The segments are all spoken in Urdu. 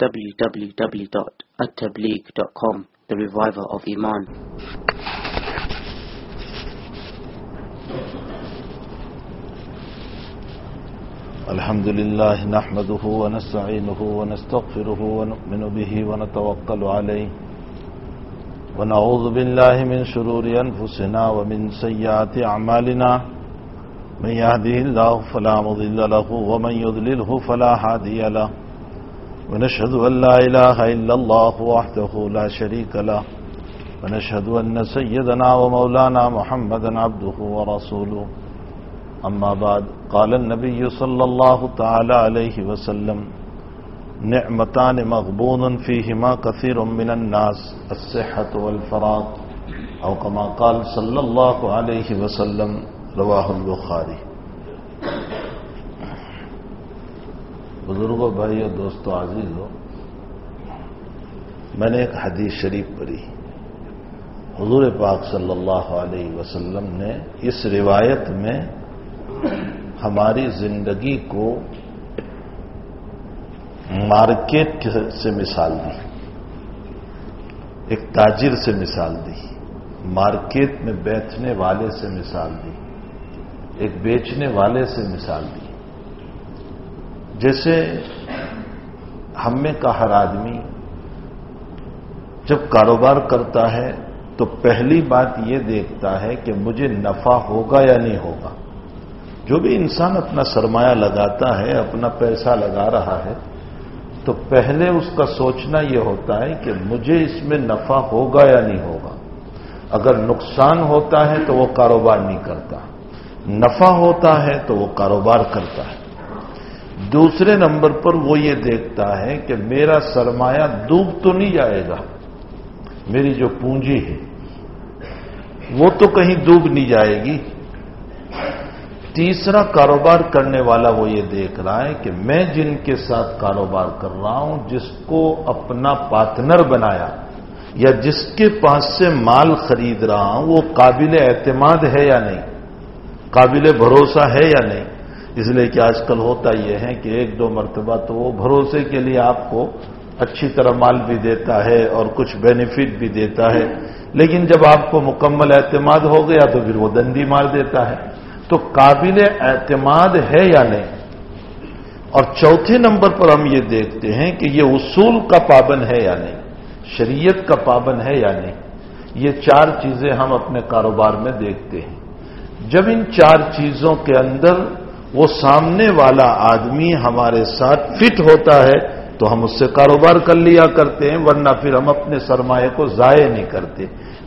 www.attableek.com The Reviver of Iman. الحمد لله نحمده ونستعينه ونستغفره ونؤمن به ونتوكل عليه ونعوذ بالله من شرور أنفسنا ومن سيئات أعمالنا من يهده الله فلا مضل له ومن يضلله فلا هادي له ونشهد أن لا إله إلا الله وحده لا شريك له. ونشهد أن سيدنا ومولانا محمدا عبده ورسوله. أما بعد، قال النبي صلى الله تعالى عليه وسلم نعمتان مغبون فيهما كثير من الناس، الصحة والفراغ. أو كما قال صلى الله عليه وسلم، رواه البخاري. بزرگوں بھائی اور دوستو، عزیز ہو، میں نے ایک حدیث شریف پڑھی۔ حضور پاک صلی اللہ علیہ وسلم نے اس روایت میں ہماری زندگی کو مارکیٹ سے مثال دی، ایک تاجر سے مثال دی، مارکیٹ میں بیچنے والے سے مثال دی، ایک بیچنے والے سے مثال دی۔ جیسے ہم میں کا ہر آدمی جب کاروبار کرتا ہے تو پہلی بات یہ دیکھتا ہے کہ مجھے نفع ہوگا یا نہیں ہوگا۔ جو بھی انسان اپنا سرمایہ لگاتا ہے، اپنا پیسہ لگا رہا ہے، تو پہلے اس کا سوچنا یہ ہوتا ہے کہ مجھے اس میں نفع ہوگا یا نہیں ہوگا۔ اگر نقصان ہوتا ہے تو وہ کاروبار نہیں کرتا۔ نفع ہوتا ہے تو وہ کاروبار کرتا ہے۔ دوسرے نمبر پر وہ یہ دیکھتا ہے کہ میرا سرمایہ ڈوب تو نہیں جائے گا، میری جو پونجی ہے، وہ تو کہیں ڈوب نہیں جائے گی۔ تیسرا کاروبار کرنے والا وہ یہ دیکھ رہا ہے کہ میں جن کے ساتھ کاروبار کر رہا ہوں، جس کو اپنا پارٹنر بنایا یا جس کے پاس سے مال خرید رہا ہوں، وہ قابل اعتماد ہے یا نہیں؟ قابل بھروسہ ہے یا نہیں؟ اس لیے کہ آج کل ہوتا یہ ہے کہ ایک دو مرتبہ تو وہ بھروسے کے لیے آپ کو اچھی طرح مال بھی دیتا ہے اور کچھ بینیفٹ بھی دیتا ہے۔ لیکن جب آپ کو مکمل اعتماد ہو گیا تو پھر وہ دندی مار دیتا ہے۔ تو قابل اعتماد ہے یا نہیں؟ اور چوتھے نمبر پر ہم یہ دیکھتے ہیں کہ یہ اصول کا پابند ہے یا نہیں؟ شریعت کا پابند ہے یا نہیں؟ یہ چار چیزیں ہم اپنے کاروبار میں دیکھتے ہیں۔ جب ان چار چیزوں کے اندر وہ سامنے والا آدمی ہمارے ساتھ فٹ ہوتا ہے تو ہم اس سے کاروبار کر لیا کرتے ہیں، ورنہ پھر ہم اپنے سرمایہ کو ضائع نہیں کرتے،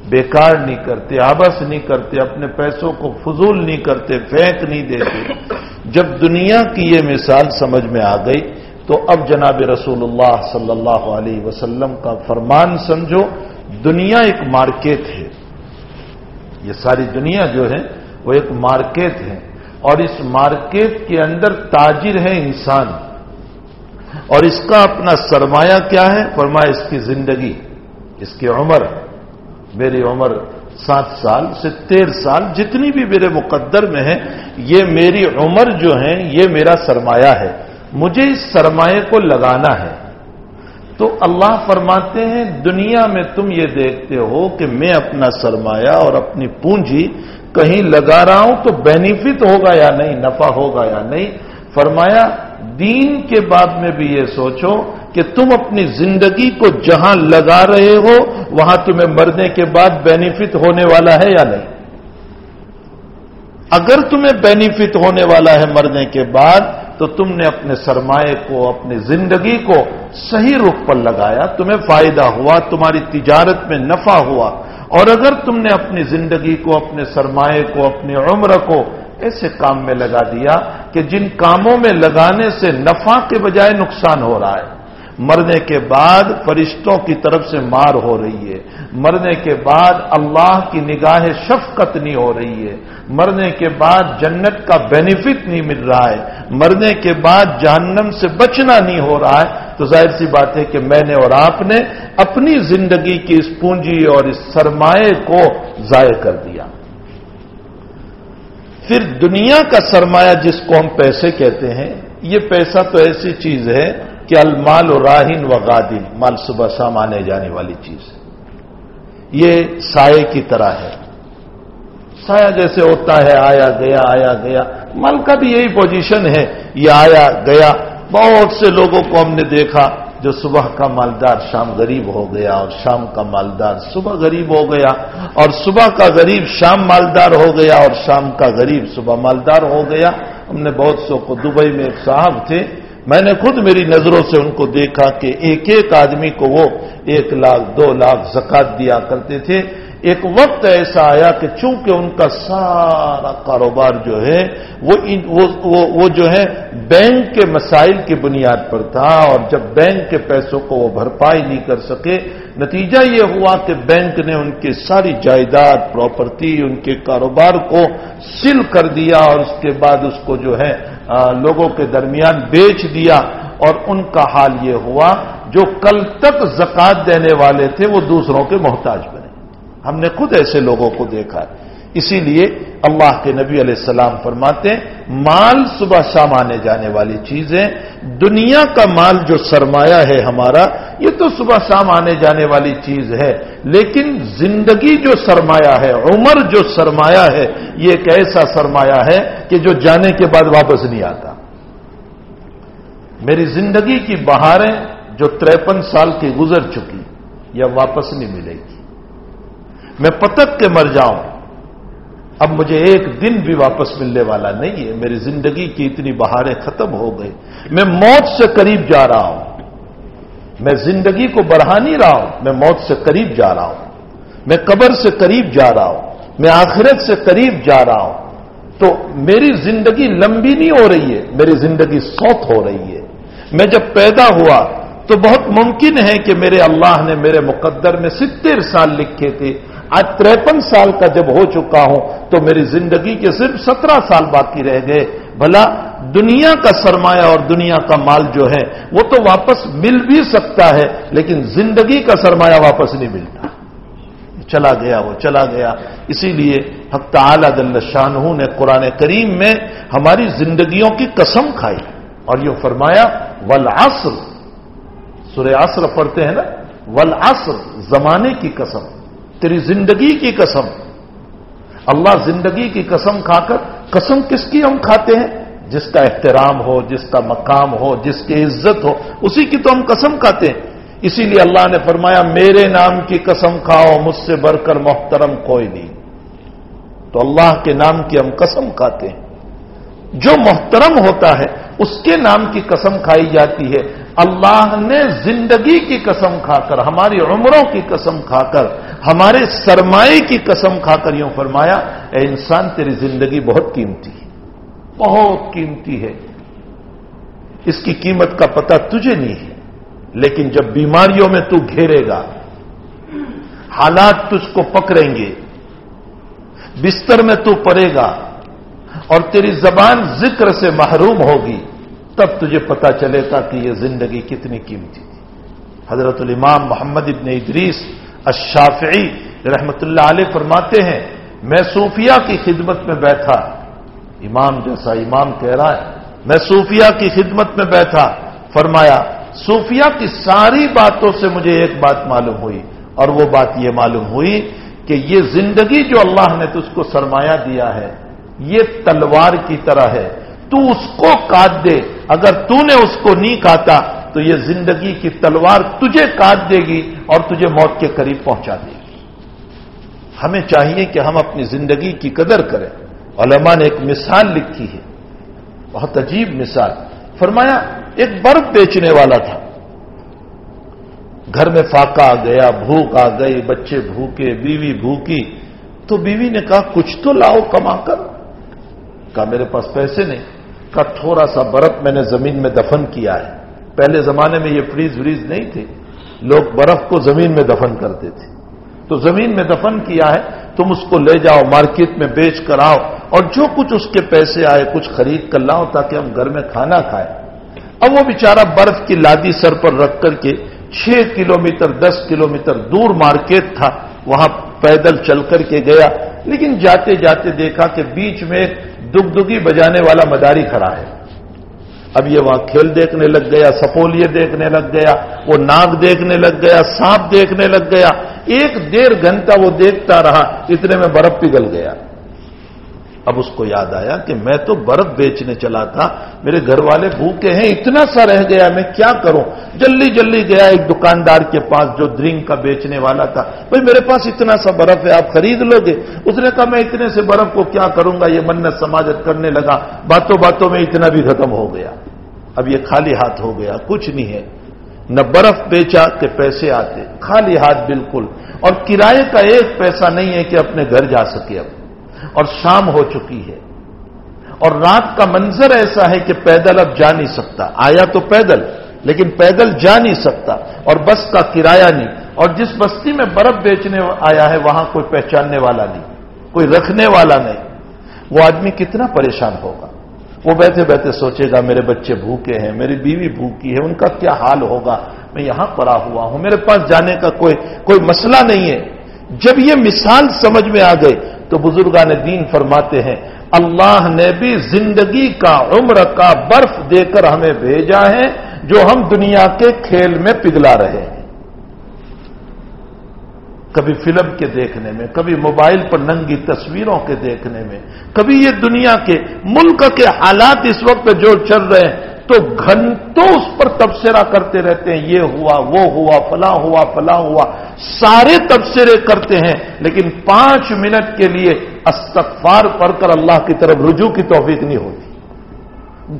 بیکار نہیں کرتے آبس نہیں کرتے، اپنے پیسوں کو فضول نہیں کرتے، پھینک نہیں دیتے۔ جب دنیا کی یہ مثال سمجھ میں آ گئی تو اب جناب رسول اللہ صلی اللہ علیہ وسلم کا فرمان سمجھو، دنیا ایک مارکیٹ ہے۔ یہ ساری دنیا جو ہے وہ ایک مارکیٹ ہے۔ اور اس مارکیٹ کے اندر تاجر ہے انسان اور اس کا اپنا سرمایہ کیا ہے فرمایا اس کی زندگی، اس کی عمر، میری عمر سات سال سے تیر سال جتنی بھی میرے مقدر میں ہے، یہ میری عمر جو ہے، یہ میرا سرمایہ ہے۔ مجھے اس سرمایہ کو لگانا ہے۔ تو اللہ فرماتے ہیں، دنیا میں تم یہ دیکھتے ہو کہ میں اپنا سرمایہ اور اپنی پونجی کہیں لگا رہا ہوں تو بینیفٹ ہوگا یا نہیں، نفع ہوگا یا نہیں؟ فرمایا، دین کے بعد میں بھی یہ سوچو کہ تم اپنی زندگی کو جہاں لگا رہے ہو وہاں تمہیں مرنے کے بعد بینیفٹ ہونے والا ہے یا نہیں؟ اگر تمہیں بینیفٹ ہونے والا ہے مرنے کے بعد تو تم نے اپنے سرمایہ کو، اپنی زندگی کو صحیح رخ پر لگایا، تمہیں فائدہ ہوا، تمہاری تجارت میں نفع ہوا۔ اور اگر تم نے اپنی زندگی کو، اپنے سرمایہ کو، اپنی عمر کو ایسے کام میں لگا دیا کہ جن کاموں میں لگانے سے نفع کے بجائے نقصان ہو رہا ہے۔ مرنے کے بعد فرشتوں کی طرف سے مار ہو رہی ہے۔ مرنے کے بعد اللہ کی نگاہ شفقت نہیں ہو رہی ہے۔ مرنے کے بعد جنت کا بینیفٹ نہیں مل رہا ہے۔ مرنے کے بعد جہنم سے بچنا نہیں ہو رہا ہے۔ تو ظاہر سی بات ہے کہ میں نے اور آپ نے اپنی زندگی کی اس پونجی اور اس سرمایہ کو ضائع کر دیا۔ پھر دنیا کا سرمایہ جس کو ہم پیسے کہتے ہیں، یہ پیسہ تو ایسی چیز ہے کہ المال و راہین و غادن، مال صبح شام آنے جانے والی چیز ہے۔ یہ سائے کی طرح ہے۔ سایہ جیسے ہوتا ہے، آیا گیا آیا گیا۔ مال کا بھی یہی پوزیشن ہے۔ یہ آیا گیا۔ بہت سے لوگوں کو ہم نے دیکھا جو صبح کا مالدار شام غریب ہو گیا اور شام کا مالدار صبح غریب ہو گیا اور صبح کا غریب شام مالدار ہو گیا اور شام کا غریب صبح مالدار ہو گیا۔ ہم نے بہت سو کو دبئی میں ایک صاحب تھے۔ میں نے خود میری نظروں سے ان کو دیکھا کہ ایک ایک آدمی کو وہ ایک لاکھ دو لاکھ زکات دیا کرتے تھے۔ ایک وقت ایسا آیا کہ چونکہ ان کا سارا کاروبار جو ہے وہ وہ, وہ, وہ جو ہے بینک کے مسائل کی بنیاد پر تھا اور جب بینک کے پیسوں کو وہ بھرپائی نہیں کر سکے نتیجہ یہ ہوا کہ بینک نے ان کی ساری جائیداد پراپرٹی ان کے کاروبار کو سل کر دیا اور اس کے بعد اس کو جو ہے لوگوں کے درمیان بیچ دیا اور ان کا حال یہ ہوا، جو کل تک زکات دینے والے تھے، وہ دوسروں کے محتاج بنے۔ ہم نے خود ایسے لوگوں کو دیکھا ہے۔ اسی لیے اللہ کے نبی علیہ السلام فرماتے ہیں، مال صبح شام آنے جانے والی چیز ہے دنیا کا مال جو سرمایہ ہے ہمارا یہ تو صبح شام آنے جانے والی چیز ہے، لیکن زندگی جو سرمایہ ہے، عمر جو سرمایہ ہے، یہ ایک ایسا سرمایہ ہے کہ جو جانے کے بعد واپس نہیں آتا۔ میری زندگی کی بہاریں جو تریپن سال کی گزر چکی یا واپس نہیں ملے گی۔ میں پتک کے مر جاؤں، اب مجھے ایک دن بھی واپس ملنے والا نہیں ہے۔ میری زندگی کی اتنی بہاریں ختم ہو گئی میں موت سے قریب جا رہا ہوں۔ میں زندگی کو بڑھا نہیں رہا ہوں، میں موت سے قریب جا رہا ہوں۔ میں قبر سے قریب جا رہا ہوں۔ میں آخرت سے قریب جا رہا ہوں۔ تو میری زندگی لمبی نہیں ہو رہی ہے، میری زندگی سوت ہو رہی ہے۔ میں جب پیدا ہوا تو بہت ممکن ہے کہ میرے اللہ نے میرے مقدر میں ستر سال لکھے تھے۔ آج تریپن سال کا جب ہو چکا ہوں تو میری زندگی کے صرف سترہ سال باقی رہ گئے۔ بھلا دنیا کا سرمایہ اور دنیا کا مال جو ہے وہ تو واپس مل بھی سکتا ہے، لیکن زندگی کا سرمایہ واپس نہیں ملتا۔ چلا گیا وہ، چلا گیا۔ اسی لیے حق تعالی دل شاہ نے قرآن کریم میں ہماری زندگیوں کی قسم کھائی۔ اور یہ فرمایا ولاسر سورہ عصر پڑھتے ہیں نا؟ ولاسر زمانے کی قسم۔ تیری زندگی کی قسم۔ اللہ زندگی کی قسم کھا کر قسم کس کی ہم کھاتے ہیں؟ جس کا احترام ہو، جس کا مقام ہو، جس کی عزت ہو، اسی کی تو ہم قسم کھاتے ہیں۔ اسی لیے اللہ نے فرمایا، میرے نام کی قسم کھاؤ، مجھ سے بڑھ کر محترم کوئی نہیں۔ تو اللہ کے نام کی ہم قسم کھاتے ہیں۔ جو محترم ہوتا ہے، اس کے نام کی قسم کھائی جاتی ہے۔ اللہ نے زندگی کی قسم کھا کر ہماری عمروں کی قسم کھا کر ہمارے سرمایہ کی قسم کھا کر یوں فرمایا، اے انسان، تیری زندگی بہت قیمتی ہے۔ بہت قیمتی ہے۔ اس کی قیمت کا پتہ تجھے نہیں ہے، لیکن جب بیماریوں میں تو گھیرے گا، حالات تجھ کو پکڑیں گے، بستر میں تو پڑے گا۔ اور تیری زبان ذکر سے محروم ہوگی، تب تجھے پتا چلے گا کہ یہ زندگی کتنی قیمتی تھی۔ حضرت الامام محمد ابن ادریس الشافعی رحمت اللہ علیہ فرماتے ہیں، میں صوفیہ کی خدمت میں بیٹھا، امام جیسا امام کہہ رہا ہے، میں صوفیہ کی خدمت میں بیٹھا، فرمایا، صوفیہ کی ساری باتوں سے مجھے ایک بات معلوم ہوئی، اور وہ بات یہ معلوم ہوئی کہ یہ زندگی جو اللہ نے تجھ کو سرمایہ دیا ہے یہ تلوار کی طرح ہے۔ تو اس کو کاٹ دے۔ اگر تو نے اس کو نہیں کاٹا، تو یہ زندگی کی تلوار تجھے کاٹ دے گی اور تجھے موت کے قریب پہنچا دے گی۔ ہمیں چاہیے کہ ہم اپنی زندگی کی قدر کریں۔ علماء نے ایک مثال لکھی ہے۔ بہت عجیب مثال۔ فرمایا، ایک برف بیچنے والا تھا۔ گھر میں فاقہ آ گیا، بھوک آ گئی، بچے بھوکے، بیوی بھوکی۔ تو بیوی نے کہا، کچھ تو لاؤ، کما کر۔ کہا میرے پاس پیسے نہیں، کا تھوڑا سا برف میں نے زمین میں دفن کیا ہے۔ پہلے زمانے میں یہ فریز وریز نہیں تھے، لوگ برف کو زمین میں دفن کرتے تھے۔ تو زمین میں دفن کیا ہے، تم اس کو لے جاؤ، مارکیٹ میں بیچ کر آؤ اور جو کچھ اس کے پیسے آئے، کچھ خرید کر لاؤ تاکہ ہم گھر میں کھانا کھائیں۔ اب وہ بیچارہ برف کی لادی سر پر رکھ کر کے چھ کلومیٹر، دس کلومیٹر دور مارکیٹ تھا، وہاں پیدل چل کر کے گیا۔ لیکن جاتے جاتے دیکھا کہ بیچ میں دگ دگی بجانے والا مداری کھڑا ہے۔ اب یہ وہاں کھیل دیکھنے لگ گیا، سپولیے دیکھنے لگ گیا، وہ ناگ دیکھنے لگ گیا، سانپ دیکھنے لگ گیا۔ ایک ڈیڑھ گھنٹہ وہ دیکھتا رہا، اتنے میں برف پگل گیا۔ اب اس کو یاد آیا کہ میں تو برف بیچنے چلا تھا، میرے گھر والے بھوکے ہیں، اتنا سا رہ گیا، میں کیا کروں؟ جلدی جلدی گیا ایک دکاندار کے پاس جو ڈرنک کا بیچنے والا تھا۔ بھائی، میرے پاس اتنا سا برف ہے، آپ خرید لو گے۔ اس نے کہا، میں اتنے سے برف کو کیا کروں گا؟ یہ منت سماجت کرنے لگا۔ باتوں باتوں میں اتنا بھی ختم ہو گیا۔ اب یہ خالی ہاتھ ہو گیا، کچھ نہیں ہے۔ نہ برف بیچا کہ پیسے آتے۔ خالی ہاتھ بالکل۔ اور کرائے کا ایک پیسہ نہیں ہے کہ اپنے گھر جا سکے اب۔ اور شام ہو چکی ہے۔ اور رات کا منظر ایسا ہے کہ پیدل اب جا نہیں سکتا۔ آیا تو پیدل، لیکن پیدل جا نہیں سکتا۔ اور بس کا کرایہ نہیں۔ اور جس بستی میں برف بیچنے آیا ہے، وہاں کوئی پہچاننے والا نہیں۔ کوئی رکھنے والا نہیں۔ وہ آدمی کتنا پریشان ہوگا۔ وہ بیٹھے بیٹھے سوچے گا، میرے بچے بھوکے ہیں، میری بیوی بھوکی ہے، ان کا کیا حال ہوگا؟ میں یہاں پڑا ہوا ہوں، میرے پاس جانے کا کوئی کوئی مسئلہ نہیں ہے۔ جب یہ مثال سمجھ میں آ گئے تو بزرگان دین فرماتے ہیں، اللہ نے بھی زندگی کا، عمر کا برف دے کر ہمیں بھیجا ہے، جو ہم دنیا کے کھیل میں پگھلا رہے ہیں۔ کبھی فلم کے دیکھنے میں، کبھی موبائل پر ننگی تصویروں کے دیکھنے میں، کبھی یہ دنیا کے ملک کے حالات اس وقت جو چل رہے ہیں۔ تو گھنٹوں اس پر تبصرہ کرتے رہتے ہیں، یہ ہوا، وہ ہوا، فلاں ہوا فلاں ہوا، سارے تبصرے کرتے ہیں، لیکن پانچ منٹ کے لیے استغفار پڑھ کر اللہ کی طرف رجوع کی توفیق نہیں ہوتی۔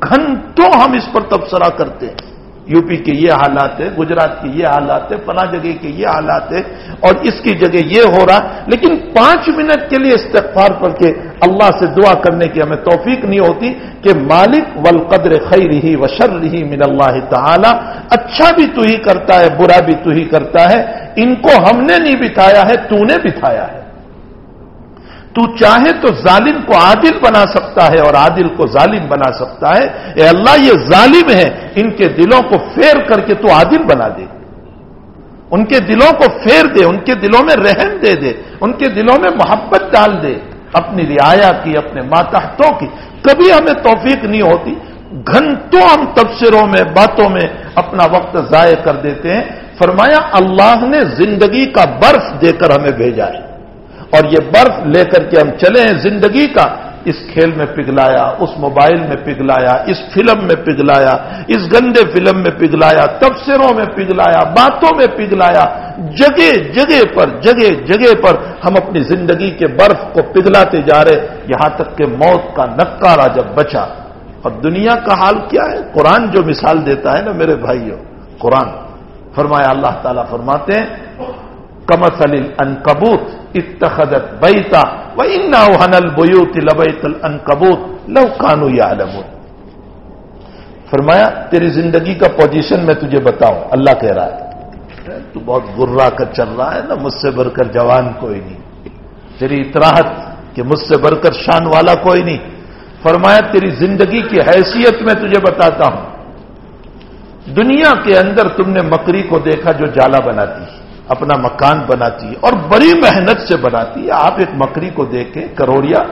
گھنٹوں ہم اس پر تبصرہ کرتے ہیں۔ یو پی کے یہ حالات ہے گجرات کے یہ حالات ہے فلاں جگہ کے یہ حالات ہے اور اس کی جگہ یہ ہو رہا، لیکن پانچ منٹ کے لیے استغفار پڑھ کے اللہ سے دعا کرنے کی ہمیں توفیق نہیں ہوتی کہ مالک والقدر خیر ہی و شر ہی من اللہ تعالی اچھا بھی تو ہی کرتا ہے، برا بھی تو ہی کرتا ہے، ان کو ہم نے نہیں بتایا ہے، تو نے بتایا ہے۔ تو چاہے تو ظالم کو عادل بنا سکتا ہے اور عادل کو ظالم بنا سکتا ہے۔ اے اللہ، یہ ظالم ہے ان کے دلوں کو پھیر کر کے تو عادل بنا دے۔ ان کے دلوں کو پھیر دے، ان کے دلوں میں رحم دے دے۔ ان کے دلوں میں محبت ڈال دے۔ اپنی رعایا کی، اپنے ماتحتوں کی۔ کبھی ہمیں توفیق نہیں ہوتی۔ گھنٹوں ہم تبصروں میں، باتوں میں اپنا وقت ضائع کر دیتے ہیں۔ فرمایا، اللہ نے زندگی کا برف دے کر ہمیں بھیجا ہے۔ اور یہ برف لے کر کے ہم چلے ہیں زندگی کا، اس کھیل میں پگھلایا، اس موبائل میں پگھلایا، اس فلم میں پگھلایا، اس گندے فلم میں پگھلایا، تبصروں میں پگھلایا، باتوں میں پگھلایا، جگہ جگہ پر، جگہ جگہ پر ہم اپنی زندگی کے برف کو پگھلاتے جا رہے، یہاں تک کہ موت کا نکارا جب بچا۔ اور دنیا کا حال کیا ہے؟ قرآن جو مثال دیتا ہے نا میرے بھائیوں، قرآن۔ فرمایا اللہ تعالیٰ فرماتے ہیں کمسل ان کبوت اتخذت بیتا و ان البیوت لبیت الانکبوت لو کانو یعلمون فرمایا، تیری زندگی کا پوزیشن میں تجھے بتاؤں، اللہ کہہ رہا ہے۔ تو بہت گرا کر چل رہا ہے نا، مجھ سے بڑھ کر جوان کوئی نہیں۔ تیری اطراحت کہ مجھ سے بڑھ کر شان والا کوئی نہیں۔ فرمایا، تیری زندگی کی حیثیت میں تجھے بتاتا ہوں۔ دنیا کے اندر تم نے مکری کو دیکھا جو جالا بناتی۔ ہے اپنا مکان بناتی ہے اور بڑی محنت سے بناتی ہے۔ آپ ایک مکری کو دیکھیں، کروڑیا،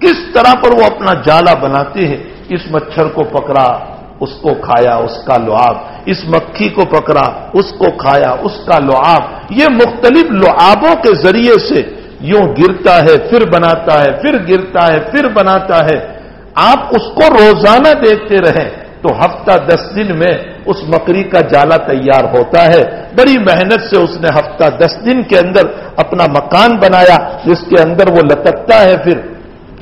کس طرح پر وہ اپنا جالا بناتے ہیں۔ اس مچھر کو پکڑا، اس کو کھایا، اس کا لعاب۔ اس مکھی کو پکڑا، اس کو کھایا، اس کا لعاب۔ یہ مختلف لعابوں کے ذریعے سے یوں گرتا ہے، پھر بناتا ہے، پھر گرتا ہے، پھر بناتا ہے۔ آپ اس کو روزانہ دیکھتے رہیں۔ تو ہفتہ دس دن میں اس مکری کا جالا تیار ہوتا ہے۔ بڑی محنت سے اس نے ہفتہ دس دن کے اندر اپنا مکان بنایا، جس کے اندر وہ لٹکتا ہے۔ پھر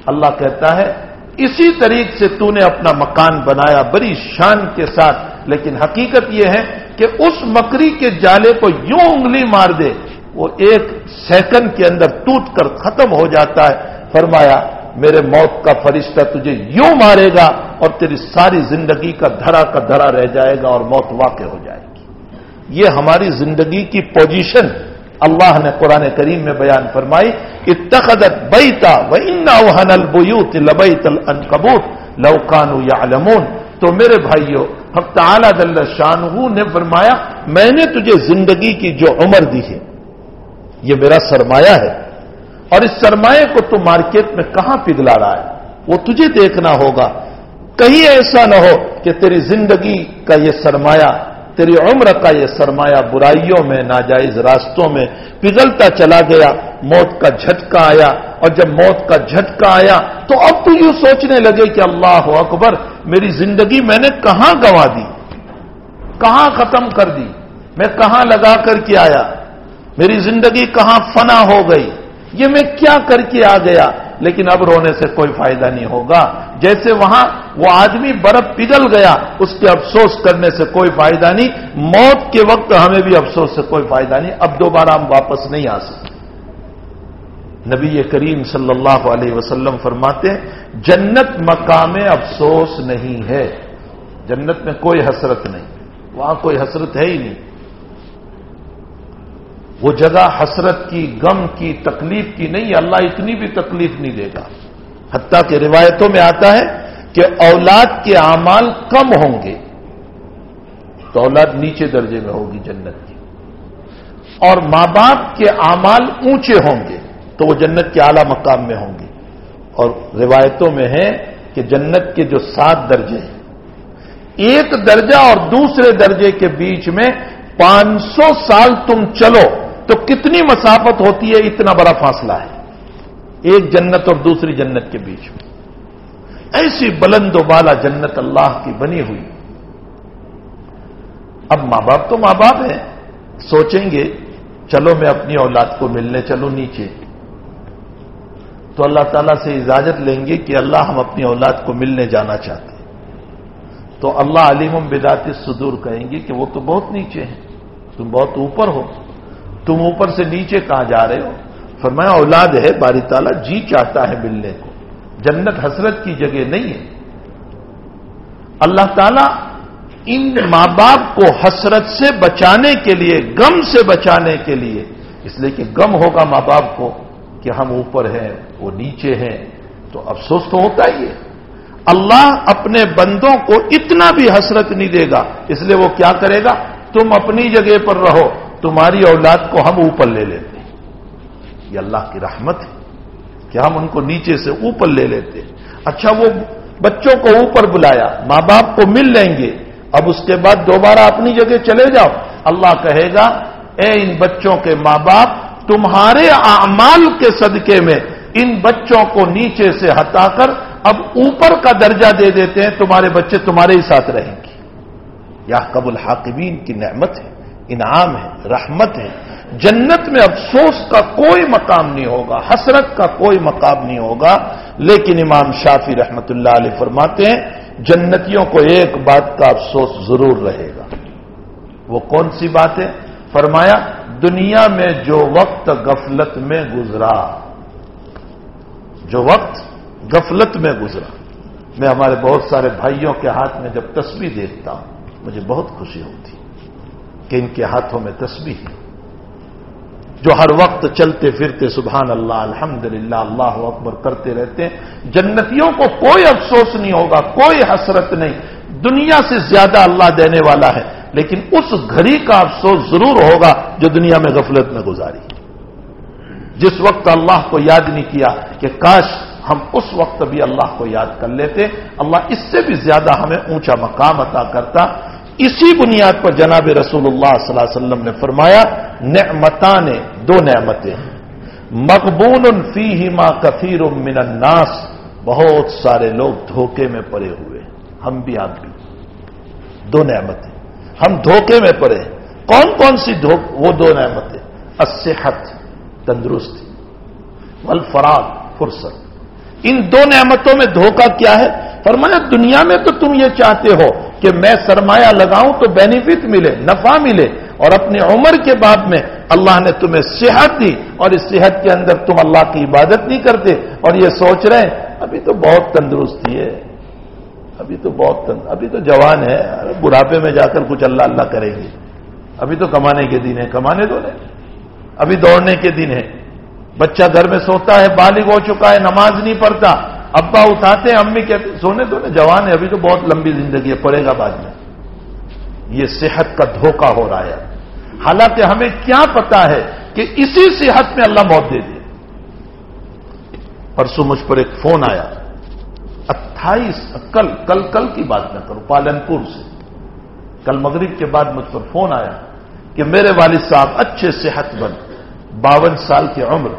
اللہ کہتا ہے، اسی طریقے سے تو نے اپنا مکان بنایا، بڑی شان کے ساتھ۔ لیکن حقیقت یہ ہے کہ اس مکری کے جالے کو یوں انگلی مار دے، وہ ایک سیکنڈ کے اندر ٹوٹ کر ختم ہو جاتا ہے۔ فرمایا میرے موت کا فرشتہ تجھے یوں مارے گا اور تیری ساری زندگی کا دھڑا کا دھڑا رہ جائے گا اور موت واقع ہو جائے گی۔ یہ ہماری زندگی کی پوزیشن اللہ نے قرآن کریم میں بیان فرمائی، اتخذت بیتا و انحن البیوت لبیت العنکبوت لوکانو یعلمون تو میرے بھائیوں حق تعالی جل شانہ نے فرمایا، میں نے تجھے زندگی کی جو عمر دی ہے، یہ میرا سرمایہ ہے۔ اور اس سرمایہ کو تو مارکیٹ میں کہاں پگلا رہا ہے؟ وہ تجھے دیکھنا ہوگا۔ کہیں ایسا نہ ہو کہ تیری زندگی کا یہ سرمایہ، تیری عمر کا یہ سرمایہ برائیوں میں، ناجائز راستوں میں پگھلتا چلا گیا، موت کا جھٹکا آیا۔ اور جب موت کا جھٹکا آیا تو اب تو یوں سوچنے لگے کہ اللہ اکبر، میری زندگی میں نے کہاں گوا دی؟ کہاں ختم کر دی؟ میں کہاں لگا کر کے آیا؟ میری زندگی کہاں فنا ہو گئی؟ یہ میں کیا کر کے آ گیا؟ لیکن اب رونے سے کوئی فائدہ نہیں ہوگا۔ جیسے وہاں وہ آدمی برف پگھل گیا، اس کے افسوس کرنے سے کوئی فائدہ نہیں۔ موت کے وقت ہمیں بھی افسوس سے کوئی فائدہ نہیں۔ اب دوبارہ ہم واپس نہیں آ سکتے۔ نبی کریم صلی اللہ علیہ وسلم فرماتے جنت مقام افسوس نہیں ہے۔ جنت میں کوئی حسرت نہیں۔ وہاں کوئی حسرت ہے ہی نہیں۔ وہ جگہ حسرت کی، غم کی، تکلیف کی نہیں، اللہ اتنی بھی تکلیف نہیں دے گا۔ حتیٰ کہ روایتوں میں آتا ہے کہ اولاد کے اعمال کم ہوں گے۔ تو اولاد نیچے درجے میں ہوگی جنت کی۔ اور ماں باپ کے اعمال اونچے ہوں گے تو وہ جنت کے اعلی مقام میں ہوں گے۔ اور روایتوں میں ہے کہ جنت کے جو سات درجے ہیں، ایک درجہ اور دوسرے درجے کے بیچ میں پانچ سو سال تم چلو۔ تو کتنی مسافت ہوتی ہے اتنا بڑا فاصلہ ہے۔ ایک جنت اور دوسری جنت کے بیچ میں۔ ایسی بلند و بالا جنت اللہ کی بنی ہوئی۔ اب ماں باپ تو ماں باپ ہیں۔ سوچیں گے، چلو میں اپنی اولاد کو ملنے چلو نیچے۔ تو اللہ تعالیٰ سے اجازت لیں گے کہ اللہ ہم اپنی اولاد کو ملنے جانا چاہتے ہیں۔ تو اللہ علیم بداتی صدور کہیں گے کہ وہ تو بہت نیچے ہیں۔ تم بہت اوپر ہو۔ تم اوپر سے نیچے کہاں جا رہے ہو؟ فرمایا، اولاد ہے، باری تعالیٰ جی چاہتا ہے ملنے کو۔ جنت حسرت کی جگہ نہیں ہے۔ اللہ تعالیٰ ان ماں باپ کو حسرت سے بچانے کے لیے، غم سے بچانے کے لیے، اس لیے کہ غم ہوگا ماں باپ کو کہ ہم اوپر ہیں، وہ نیچے ہیں۔ تو افسوس تو ہوتا ہی ہے۔ اللہ اپنے بندوں کو اتنا بھی حسرت نہیں دے گا، اس لیے وہ کیا کرے گا؟ تم اپنی جگہ پر رہو۔ تمہاری اولاد کو ہم اوپر لے لیتے یہ اللہ کی رحمت ہے کہ ہم ان کو نیچے سے اوپر لے لیتے اچھا وہ بچوں کو اوپر بلایا، ماں باپ کو مل لیں گے، اب اس کے بعد دوبارہ اپنی جگہ چلے جاؤ۔ اللہ کہے گا، اے ان بچوں کے ماں باپ، تمہارے اعمال کے صدقے میں ان بچوں کو نیچے سے ہٹا کر اب اوپر کا درجہ دے دیتے ہیں، تمہارے بچے تمہارے ہی ساتھ رہیں گے۔ یا قبل حاکمین کی نعمت ہے۔ انعام ہے، رحمت ہے۔ جنت میں افسوس کا کوئی مقام نہیں ہوگا، حسرت کا کوئی مقام نہیں ہوگا۔ لیکن امام شافی رحمت اللہ علیہ فرماتے ہیں، جنتیوں کو ایک بات کا افسوس ضرور رہے گا۔ وہ کون سی بات ہے؟ فرمایا، دنیا میں جو وقت غفلت میں گزرا۔ جو وقت غفلت میں گزرا۔ میں ہمارے بہت سارے بھائیوں کے ہاتھ میں جب تصویر دیکھتا ہوں، مجھے بہت خوشی ہوتی۔ کہ ان کے ہاتھوں میں تسبیح ہے۔ جو ہر وقت چلتے پھرتے سبحان اللہ الحمد اللہ اکبر کرتے رہتے ہیں، جنتیوں کو کوئی افسوس نہیں ہوگا، کوئی حسرت نہیں۔ دنیا سے زیادہ اللہ دینے والا ہے، لیکن اس گھڑی کا افسوس ضرور ہوگا جو دنیا میں غفلت میں گزاری۔ جس وقت اللہ کو یاد نہیں کیا کہ کاش ہم اس وقت بھی اللہ کو یاد کر لیتے، اللہ اس سے بھی زیادہ ہمیں اونچا مقام عطا کرتا۔ اسی بنیاد پر جناب رسول اللہ صلی اللہ علیہ وسلم نے فرمایا، نعمتان نے دو نعمتیں مقبول فی ماں کثیر من الناس، بہت سارے لوگ دھوکے میں پڑے ہوئے ہم بھی آپ بھی دو نعمتیں۔ ہم دھوکے میں پڑے کون کون سی وہ دو نعمتیں۔ اسحت تندرستی۔ والفراغ فرصت۔ ان دو نعمتوں میں دھوکہ کیا ہے؟ فرمایا، دنیا میں تو تم یہ چاہتے ہو کہ میں سرمایہ لگاؤں تو بینیفٹ ملے، نفع ملے۔ اور اپنے عمر کے بعد میں اللہ نے تمہیں صحت دی اور اس صحت کے اندر تم اللہ کی عبادت نہیں کرتے۔ اور یہ سوچ رہے ہیں، ابھی تو بہت تندرستی ہے۔ ابھی تو بہت تند... ابھی تو جوان ہے۔ بڑھاپے میں جا کر کچھ اللہ اللہ کریں گے۔ ابھی تو کمانے کے دن ہے کمانے دو نہیں۔ ابھی دوڑنے کے دن ہے بچہ گھر میں سوتا ہے، بالغ ہو چکا ہے، نماز نہیں پڑھتا۔ ابا اٹھاتے ہیں، امی کہتے سونے دو نا، جوان ہے، ابھی تو بہت لمبی زندگی ہے، پڑے گا بعد میں۔ یہ صحت کا دھوکہ ہو رہا ہے۔ حالانکہ ہمیں کیا پتا ہے کہ اسی صحت میں اللہ موت دے دے پرسوں مجھ پر ایک فون آیا۔ اٹھائیس کل کل کل کی بات میں کروں، پالنپور سے۔ کل مغرب کے بعد مجھ پر فون آیا کہ میرے والد صاحب اچھے صحت مند، باون سال کی عمر،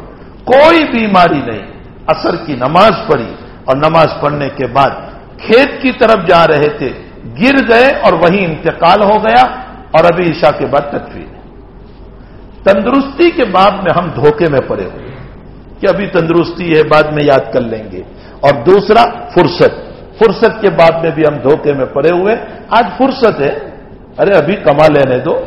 کوئی بیماری نہیں، اثر کی نماز پڑھی۔ اور نماز پڑھنے کے بعد کھیت کی طرف جا رہے تھے، گر گئے اور وہیں انتقال ہو گیا اور ابھی عشاء کے بعد تکفیر۔ تندرستی کے بعد میں ہم دھوکے میں پڑے ہوئے کہ ابھی تندرستی ہے، بعد میں یاد کر لیں گے۔ اور دوسرا، فرصت۔ فرصت کے بعد میں بھی ہم دھوکے میں پڑے ہوئے۔ آج فرصت ہے۔ ارے ابھی کما لینے دو۔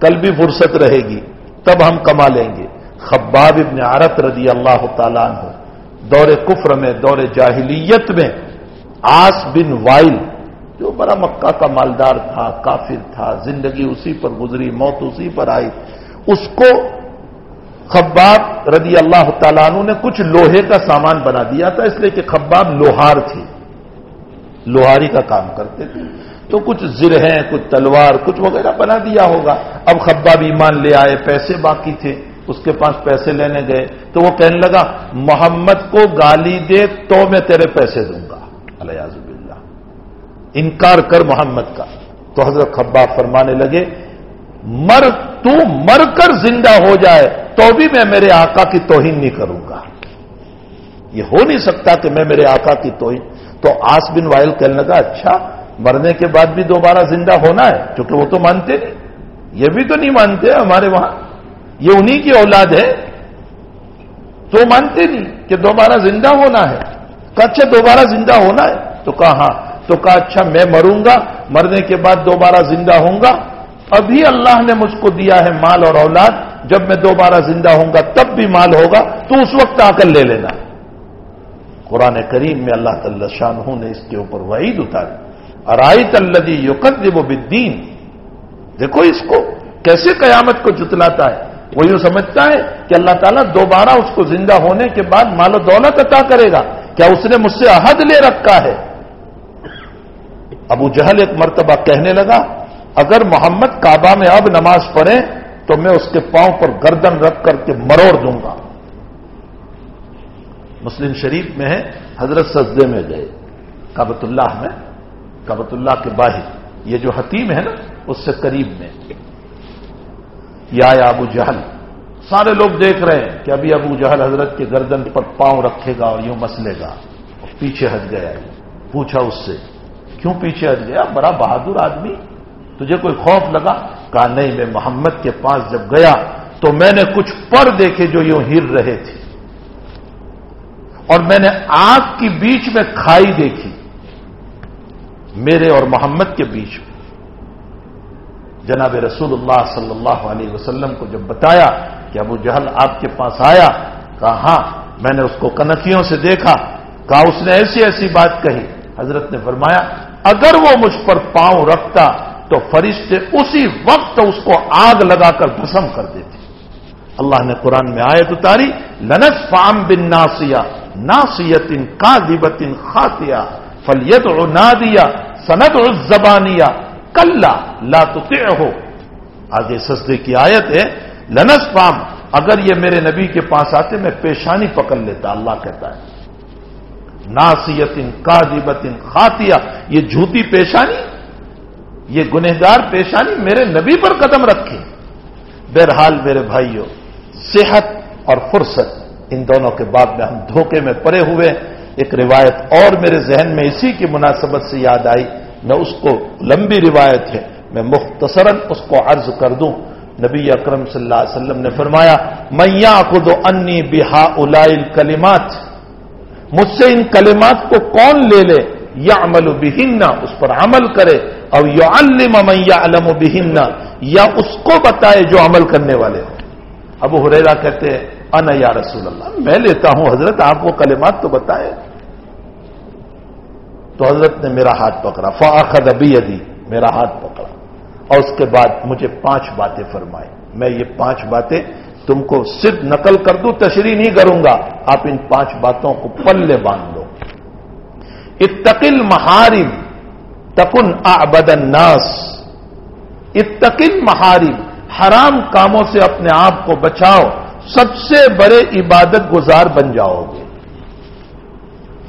کل بھی فرصت رہے گی، تب ہم کما لیں گے۔ خباب ابن عرت رضی اللہ تعالیٰ عنہ۔ دور کفر میں، دور جاہلیت میں، آس بن وائل، جو بڑا مکہ کا مالدار تھا، کافر تھا، زندگی اسی پر گزری، موت اسی پر آئی۔ اس کو خباب رضی اللہ تعالیٰ عنہ نے کچھ لوہے کا سامان بنا دیا تھا، اس لیے کہ خباب لوہار تھے لوہاری کا کام کرتے تھے۔ تو کچھ زرہیں، کچھ تلوار، کچھ وغیرہ بنا دیا ہوگا۔ اب خباب ایمان لے آئے، پیسے باقی تھے۔ اس کے پاس پیسے لینے گئے تو وہ کہنے لگا، محمد کو گالی دے تو میں تیرے پیسے دوں گا۔ الیاز اللہ انکار کر محمد کا۔ تو حضرت خباب فرمانے لگے، مر تو مر کر زندہ ہو جائے تو بھی میں میرے آقا کی توہین نہیں کروں گا۔ یہ ہو نہیں سکتا کہ میں میرے آقا کی توہین۔ تو آس بن وائل کہنے لگا اچھا مرنے کے بعد بھی دوبارہ زندہ ہونا ہے، کیونکہ وہ تو مانتے نہیں۔ یہ بھی تو نہیں مانتے ہمارے وہاں۔ یہ انہی کی اولاد ہے؟ تو مانتے نہیں کہ دوبارہ زندہ ہونا ہے۔ کہا اچھا دوبارہ زندہ ہونا ہے؟ تو کہا ہاں۔ تو کہا اچھا میں مروں گا، مرنے کے بعد دوبارہ زندہ ہوں گا۔ ابھی اللہ نے مجھ کو دیا ہے مال اور اولاد۔ جب میں دوبارہ زندہ ہوں گا، تب بھی مال ہوگا۔ تو اس وقت آ کر لے لینا۔ قرآن کریم میں اللہ تعالی شاہ نے اس کے اوپر وعید اتاری۔ ارائی تلدی یوکت وہ بدین دیکھو اس کو کیسے قیامت کو جتلاتا ہے۔ وہ یوں سمجھتا ہے کہ اللہ تعالیٰ دوبارہ اس کو زندہ ہونے کے بعد مال و دولت عطا کرے گا۔ کیا اس نے مجھ سے عہد لے رکھا ہے؟ ابو جہل ایک مرتبہ کہنے لگا، اگر محمد کعبہ میں اب نماز پڑھے تو میں اس کے پاؤں پر گردن رکھ کر کے مروڑ دوں گا۔ مسلم شریف میں ہے، حضرت سجدے میں گئے کابت اللہ میں کابت اللہ کے باہر۔ یہ جو حتیم ہے نا، اس سے قریب میں۔ یا ابو جہل۔ سارے لوگ دیکھ رہے ہیں کہ ابھی ابو جہل حضرت کے گردن پر پاؤں رکھے گا اور یوں مسلے گا۔ پیچھے ہٹ گیا پوچھا اس سے، کیوں پیچھے ہٹ گیا؟ بڑا بہادر آدمی۔ تجھے کوئی خوف لگا؟ کہا، نہیں، میں محمد کے پاس جب گیا تو میں نے کچھ پر دیکھے جو یوں ہر رہے تھے۔ اور میں نے آگ کی بیچ میں کھائی دیکھی۔ میرے اور محمد کے بیچ میں۔ جناب رسول اللہ صلی اللہ علیہ وسلم کو جب بتایا کہ ابو جہل آپ کے پاس آیا، کہا ہاں میں نے اس کو کنکیوں سے دیکھا۔ کہا، اس نے ایسی ایسی بات کہی۔ حضرت نے فرمایا، اگر وہ مجھ پر پاؤں رکھتا تو فرشتے اسی وقت اس کو آگ لگا کر بھسم کر دیتے۔ اللہ نے قرآن میں آئے تو تاری لنس فام بن ناسیا ناسیت ان کا دیبتن خاتیا فلیت نادیا سند زبانیہ کل لا تو ہو آگے سستے کی آیت ہے لنس پام اگر یہ میرے نبی کے پاس آتے، میں پیشانی پکڑ لیتا، اللہ کہتا ہے۔ ناسیت ان کادیبت ان خاتیہ یہ جھوٹی پیشانی، یہ گنہگار پیشانی میرے نبی پر قدم رکھے۔ بہرحال میرے بھائیوں صحت اور فرصت، ان دونوں کے بعد میں ہم دھوکے میں پڑے ہوئے۔ ایک روایت اور میرے ذہن میں اسی کی مناسبت سے یاد آئی۔ میں اس کو لمبی روایت ہے میں مختصراً اس کو عرض کر دوں۔ نبی اکرم صلی اللہ علیہ وسلم نے فرمایا میاں خود انی بہا الائل کلیمات مجھ سے ان کلمات کو کون لے لے؟ یا عمل بہننا اس پر عمل کرے۔ اور یو علم میاں علم و یا اس کو بتائے جو عمل کرنے والے ہو ابو حریرا کہتے ہیں ان یا رسول اللہ، میں لیتا ہوں، حضرت آپ کو کلمات تو بتائے۔ تو حضرت نے میرا ہاتھ پکڑا۔ فاخد ابھی ادی میرا ہاتھ پکڑا۔ اور اس کے بعد مجھے پانچ باتیں فرمائی میں یہ پانچ باتیں تم کو صرف نقل کر دوں، تشریح نہیں کروں گا۔ آپ ان پانچ باتوں کو پلے باندھ لو۔ اتقل محارم تکن آبد الناس۔ اتقل محارم حرام کاموں سے اپنے آپ کو بچاؤ۔ سب سے بڑے عبادت گزار بن جاؤ گے۔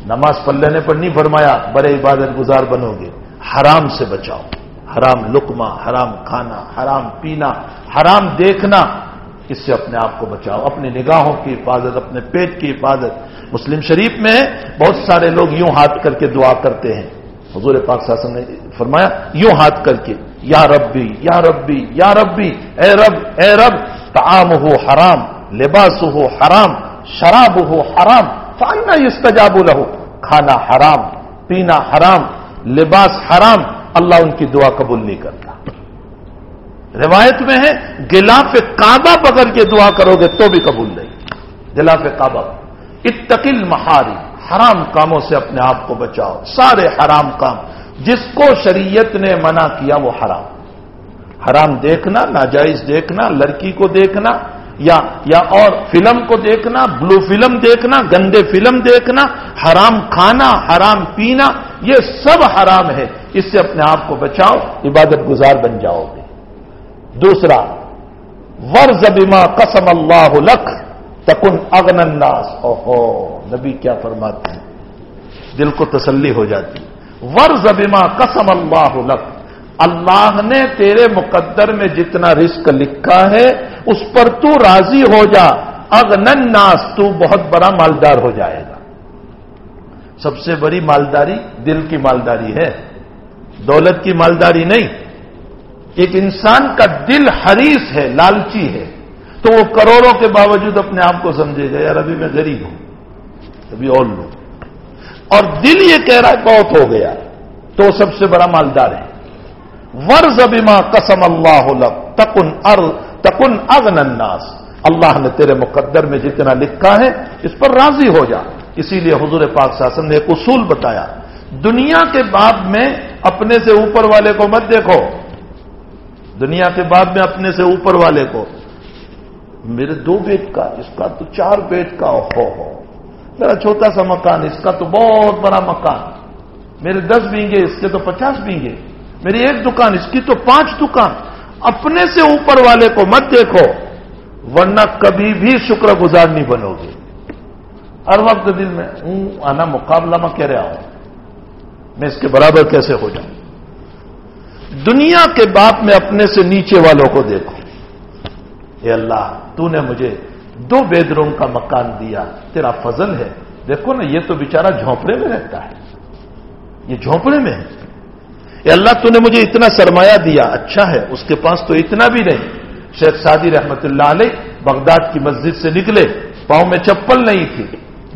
نماز پڑھ لینے پر نہیں فرمایا، بڑے عبادت گزار بنو گے۔ حرام سے بچاؤ۔ حرام لکما حرام کھانا، حرام پینا، حرام دیکھنا، اس سے اپنے آپ کو بچاؤ۔ اپنی نگاہوں کی حفاظت، اپنے پیٹ کی حفاظت۔ مسلم شریف میں بہت سارے لوگ یوں ہاتھ کر کے دعا کرتے ہیں۔ حضور پاک شاسن نے فرمایا، یوں ہاتھ کر کے، یا ربی یا ربی یا ربی، اے رب اے رب تعام ہو حرام لباس ہو حرام شراب ہو حرام فائنا استجاب لہو کھانا حرام، پینا حرام، لباس حرام، اللہ ان کی دعا قبول نہیں کرتا۔ روایت میں ہے گلاف کعبہ پکڑ کے دعا کرو گے تو بھی قبول نہیں۔ گلاف کعبہ۔ اتقل مہاری حرام کاموں سے اپنے آپ کو بچاؤ۔ سارے حرام کام۔ جس کو شریعت نے منع کیا وہ حرام۔ حرام دیکھنا، ناجائز دیکھنا، لڑکی کو دیکھنا یا یا اور فلم کو دیکھنا، بلو فلم دیکھنا، گندے فلم دیکھنا، حرام کھانا، حرام پینا، یہ سب حرام ہے۔ اس سے اپنے آپ کو بچاؤ، عبادت گزار بن جاؤ گے۔ دوسرا، ورز بیما قسم اللہ لکھ تکن اگن انداز اوہو، نبی کیا فرماتے ہیں؟ دل کو تسلی ہو جاتی۔ ورز بیما قسم اللہ لکھ اللہ نے تیرے مقدر میں جتنا رزق لکھا ہے اس پر تو راضی ہو جا اگن ناس، تو بہت بڑا مالدار ہو جائے گا۔ سب سے بڑی مالداری دل کی مالداری ہے، دولت کی مالداری نہیں۔ ایک انسان کا دل حریص ہے، لالچی ہے، تو وہ کروڑوں کے باوجود اپنے آپ کو سمجھے گا، یار ابھی میں غریب ہوں، ابھی اور لوں۔ اور دل یہ کہہ رہا ہے، بہت ہو گیا۔ تو وہ سب سے بڑا مالدار ہے۔ ورز ابیما قسم اللہ تکن ار تکن اگن الناس۔ اللہ نے تیرے مقدر میں جتنا لکھا ہے، اس پر راضی ہو جا۔ اسی لیے حضور پاک شاسن نے ایک اصول بتایا۔ دنیا کے بعد میں اپنے سے اوپر والے کو مت دیکھو۔ دنیا کے بعد میں اپنے سے اوپر والے کو۔ میرے دو بیٹ کا، اس کا تو چار بیٹ کا ہو ہو۔ میرا چھوٹا سا مکان، اس کا تو بہت بڑا مکان۔ میرے دس بینگے، اس کے تو پچاس بینگے۔ میری ایک دکان، اس کی تو پانچ دکان۔ اپنے سے اوپر والے کو مت دیکھو، ورنہ کبھی بھی شکر گزار نہیں بنو گے۔ ہر وقت دل میں، ہوں آنا مقابلہ میں کہہ رہا ہوں۔ میں اس کے برابر کیسے ہو جاؤں؟ دنیا کے باپ میں اپنے سے نیچے والوں کو دیکھو۔ اے اللہ، تو نے مجھے دو بیڈ روم کا مکان دیا۔ تیرا فضل ہے۔ دیکھو نا، یہ تو بیچارہ جھونپڑے میں رہتا ہے۔ یہ جھونپڑے میں ہے۔ اے اللہ تو نے مجھے اتنا سرمایہ دیا اچھا ہے، اس کے پاس تو اتنا بھی نہیں۔ شیخ سادی رحمت اللہ علیہ بغداد کی مسجد سے نکلے، پاؤں میں چپل نہیں تھی۔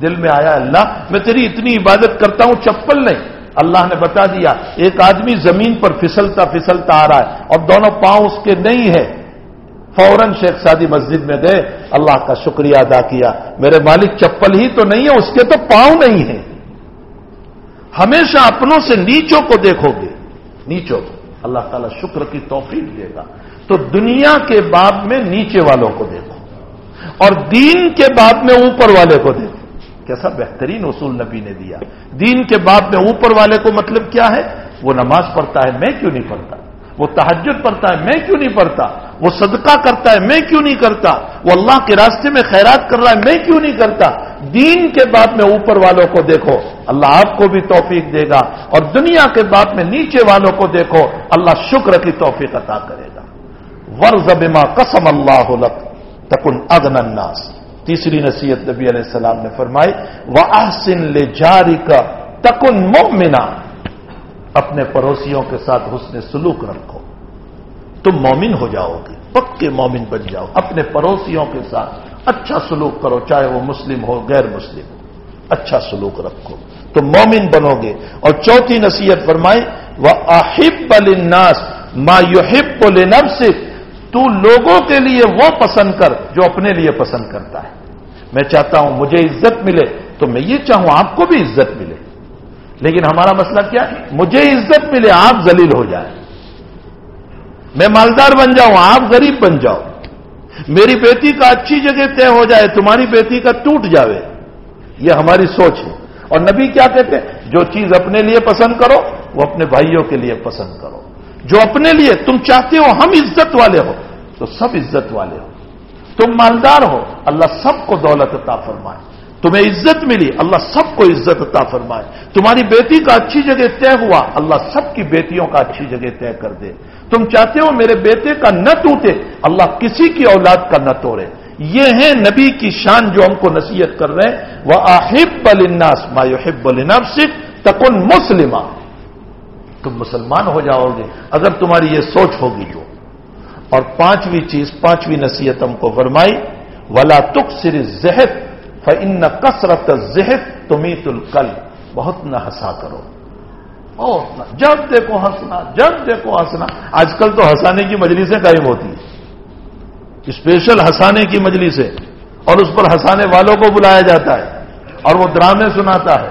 دل میں آیا، اللہ، میں تیری اتنی عبادت کرتا ہوں، چپل نہیں۔ اللہ نے بتا دیا، ایک آدمی زمین پر پھسلتا پھسلتا آ رہا ہے، اور دونوں پاؤں اس کے نہیں ہے فوراً شیخ سادی مسجد میں گئے، اللہ کا شکریہ ادا کیا۔ میرے مالک، چپل ہی تو نہیں ہے، اس کے تو پاؤں نہیں ہے ہمیشہ اپنوں سے نیچوں کو دیکھو گے۔ نیچوں کو۔ اللہ تعالیٰ شکر کی توفیق دے گا۔ تو دنیا کے بعد میں نیچے والوں کو دیکھو۔ اور دین کے بعد میں اوپر والے کو دیکھو۔ کیسا بہترین اصول نبی نے دیا۔ دین کے بعد میں اوپر والے کو مطلب کیا ہے؟ وہ نماز پڑھتا ہے، میں کیوں نہیں پڑھتا؟ وہ تحجد پڑھتا ہے، میں کیوں نہیں پڑھتا؟ وہ صدقہ کرتا ہے، میں کیوں نہیں کرتا؟ وہ اللہ کے راستے میں خیرات کر رہا ہے، میں کیوں نہیں کرتا؟ دین کے بعد میں اوپر والوں کو دیکھو، اللہ آپ کو بھی توفیق دے گا اور دنیا کے بعد میں نیچے والوں کو دیکھو، اللہ شکر کی توفیق عطا کرے گا۔ ورز بما قسم اللہ تکن اگن الناس۔ تیسری نصیحت نبی علیہ السلام نے فرمائی وہ آسن لے جاری کا تکن مومنا اپنے پڑوسیوں کے ساتھ حسن سلوک رکھو۔ تم مومن ہو جاؤ گے، پکے مومن بن جاؤ۔ اپنے پڑوسیوں کے ساتھ اچھا سلوک کرو، چاہے وہ مسلم ہو، غیر مسلم ہو۔ اچھا سلوک رکھو۔ تم مومن بنو گے۔ اور چوتھی نصیحت فرمائی وہ احب الناس ما یحب لنفسک تو لوگوں کے لیے وہ پسند کر جو اپنے لیے پسند کرتا ہے۔ میں چاہتا ہوں مجھے عزت ملے، تو میں یہ چاہوں آپ کو بھی عزت ملے۔ لیکن ہمارا مسئلہ کیا ہے؟ مجھے عزت ملے، آپ ذلیل ہو جائیں۔ میں مالدار بن جاؤں، آپ غریب بن جاؤ میری بیٹی کا اچھی جگہ طے ہو جائے، تمہاری بیٹی کا ٹوٹ جاوے۔ یہ ہماری سوچ ہے۔ اور نبی کیا کہتے ہیں؟ جو چیز اپنے لیے پسند کرو، وہ اپنے بھائیوں کے لیے پسند کرو۔ جو اپنے لیے تم چاہتے ہو، ہم عزت والے ہو، تو سب عزت والے ہو۔ تم مالدار ہو، اللہ سب کو دولت عطا فرمائے۔ تمہیں عزت ملی اللہ سب کو عزت عطا فرمائے تمہاری بیٹی کا اچھی جگہ طے ہوا اللہ سب کی بیٹیوں کا اچھی جگہ طے کر دے تم چاہتے ہو میرے بیٹے کا نہ ٹوٹے اللہ کسی کی اولاد کا نہ توڑے یہ ہے نبی کی شان جو ہم کو نصیحت کر رہے ہیں۔ وہ آحب الناس ما يحب لنفسك تکن مسلمہ تم مسلمان ہو جاؤ گے اگر تمہاری یہ سوچ ہوگی جو۔ اور پانچویں چیز، پانچویں نصیحت ہم کو فرمائی، ولا تک سر زہد فن کثرت زہد تمیت القل بہت نہ ہنسا کرو۔ بہت جب دیکھو ہنسنا، جب دیکھو ہنسنا۔ آج کل تو ہنسانے کی مجلسیں قائم ہوتی ہیں۔ اسپیشل ہنسانے کی مجلسیں۔ اور اس پر ہنسانے والوں کو بلایا جاتا ہے۔ اور وہ ڈرامے سناتا ہے۔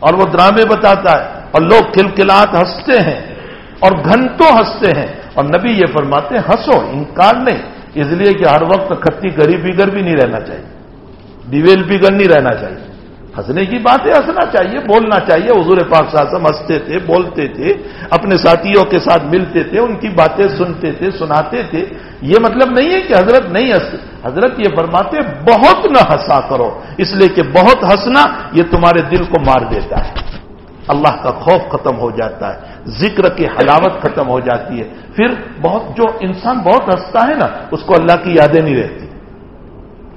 اور وہ ڈرامے بتاتا ہے۔ اور لوگ کھلکھلاٹ ہنستے ہیں۔ اور گھنٹوں ہنستے ہیں۔ اور نبی یہ فرماتے ہیں، ہنسو، انکار نہیں۔ اس لیے کہ ہر وقت کھٹی گری بگر بھی نہیں رہنا چاہیے۔ ڈیویل بگر نہیں رہنا چاہیے۔ ہنسنے کی بات ہے ہنسنا چاہیے، بولنا چاہیے۔ حضور پاک ساسم ہنستے تھے، بولتے تھے، اپنے ساتھیوں کے ساتھ ملتے تھے، ان کی باتیں سنتے تھے، سناتے تھے۔ یہ مطلب نہیں ہے کہ حضرت نہیں ہنس، حضرت یہ فرماتے بہت نہ ہنسا کرو۔ اس لیے کہ بہت ہنسنا یہ تمہارے دل کو مار دیتا ہے۔ اللہ کا خوف ختم ہو جاتا ہے، ذکر کی حلاوت ختم ہو جاتی ہے۔ پھر بہت، جو انسان بہت ہنستا ہے نا، اس کو اللہ کی یادیں نہیں رہتی۔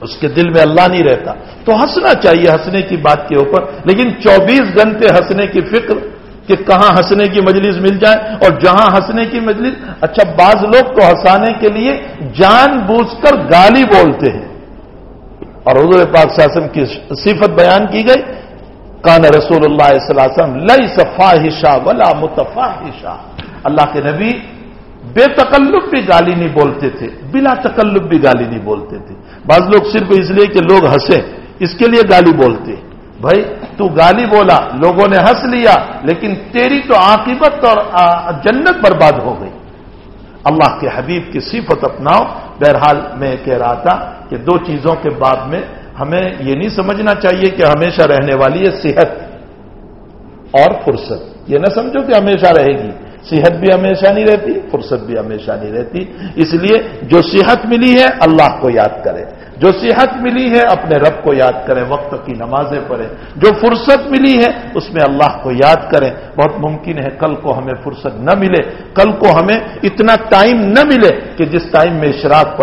اس کے دل میں اللہ نہیں رہتا۔ تو ہنسنا چاہیے ہنسنے کی بات کے اوپر، لیکن چوبیس گھنٹے ہنسنے کی فکر کہ کہاں ہنسنے کی مجلس مل جائے اور جہاں ہنسنے کی مجلس اچھا بعض لوگ تو ہنسانے کے لیے جان بوجھ کر گالی بولتے ہیں۔ اور حضور پاک شاسم کی صفت بیان کی گئی، کان رسول اللہ وسلم لئی صفا ولا متفا اللہ کے نبی بے تکلب بھی گالی نہیں بولتے تھے، بلا تکلب بھی گالی نہیں بولتے تھے۔ بعض لوگ صرف اس لیے کہ لوگ ہنسے اس کے لیے گالی بولتے۔ بھائی، تو گالی بولا، لوگوں نے ہنس لیا، لیکن تیری تو عاقبت اور جنت برباد ہو گئی۔ اللہ کے حبیب کی صفت اپناؤ۔ بہرحال میں کہہ رہا تھا کہ دو چیزوں کے بعد میں ہمیں یہ نہیں سمجھنا چاہیے کہ ہمیشہ رہنے والی ہے صحت اور فرصت۔ یہ نہ سمجھو کہ ہمیشہ رہے گی۔ صحت بھی ہمیشہ نہیں رہتی، فرصت بھی ہمیشہ نہیں رہتی۔ اس لیے جو صحت ملی ہے، اللہ کو یاد کرے۔ جو صحت ملی ہے اپنے رب کو یاد کریں، وقت کی نمازیں پڑھیں۔ جو فرصت ملی ہے، اس میں اللہ کو یاد کریں۔ بہت ممکن ہے کل کو ہمیں فرصت نہ ملے۔ کل کو ہمیں اتنا ٹائم نہ ملے کہ جس ٹائم میں اشراق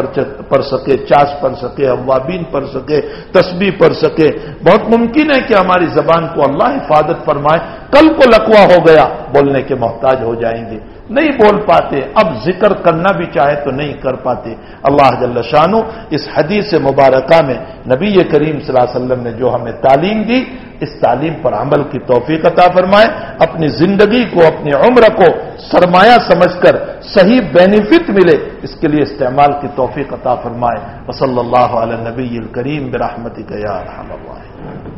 پڑھ سکے چاس پڑھ سکے، اوابین پڑھ سکے، تسبیح پڑھ سکے۔ بہت ممکن ہے کہ ہماری زبان کو اللہ حفاظت فرمائے۔ کل کو لکوا ہو گیا، بولنے کے محتاج ہو جائیں گے۔ نہیں بول پاتے، اب ذکر کرنا بھی چاہے تو نہیں کر پاتے۔ اللہ جل شانو اس حدیث مبارکہ میں نبی کریم صلی اللہ علیہ وسلم نے جو ہمیں تعلیم دی، اس تعلیم پر عمل کی توفیق عطا فرمائے۔ اپنی زندگی کو، اپنی عمر کو سرمایہ سمجھ کر صحیح بینیفٹ ملے، اس کے لیے استعمال کی توفیق عطا فرمائے۔ وصلی اللہ علیہ نبی الکریم برحمتی گیا رحم اللہ